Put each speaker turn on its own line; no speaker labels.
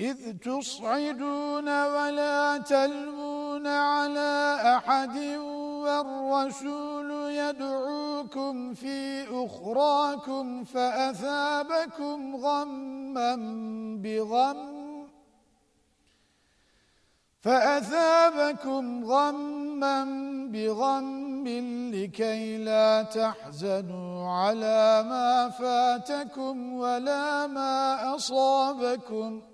إذ تصعدون ولا تلمون على أحد والرسول يدعوكم في أخراكم فأثابكم غما بغم فأثابكم غما بغم لكي لا تحزنوا على ما فاتكم ولا ما أصابكم